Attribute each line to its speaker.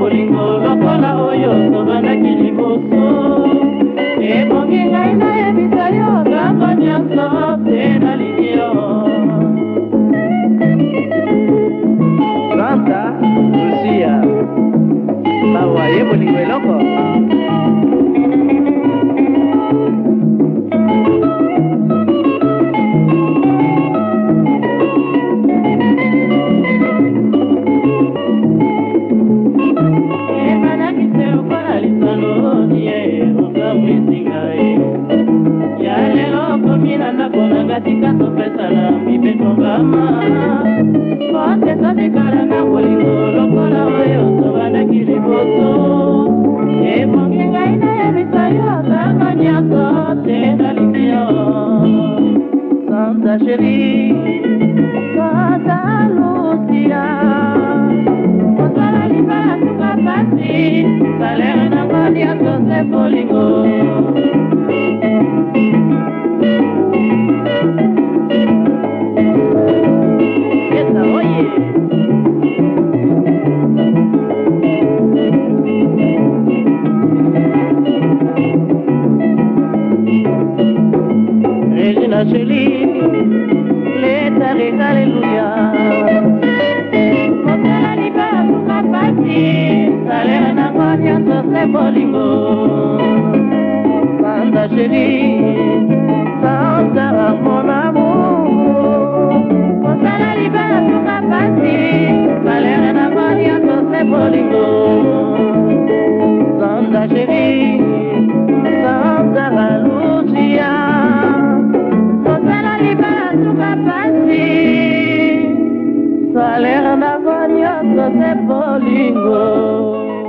Speaker 1: bolingo lokola oyo tobandaki liboso ebongi ngai nayebisa yo ntango nyonso mpe nalingi yo santa lucia mawa ye bolingo eloko natika topesana mipetongama ote tozikala na bolingo lokola oyo tobandaki liboso ebongi ngai nayebisa yo zaka nyonso te nalingi yo santa sheri santa lucia osala libala tuka pasi salere nango nyonso se bolingo Jésus notre lit, l'état est alléluia. mosalali babu mapasi salela nango nyonso se bolingo sanza sheri sanza mon amour mosalali babu mapasi salela nango nyonso se bolingo sanza sheri casa de bolingo.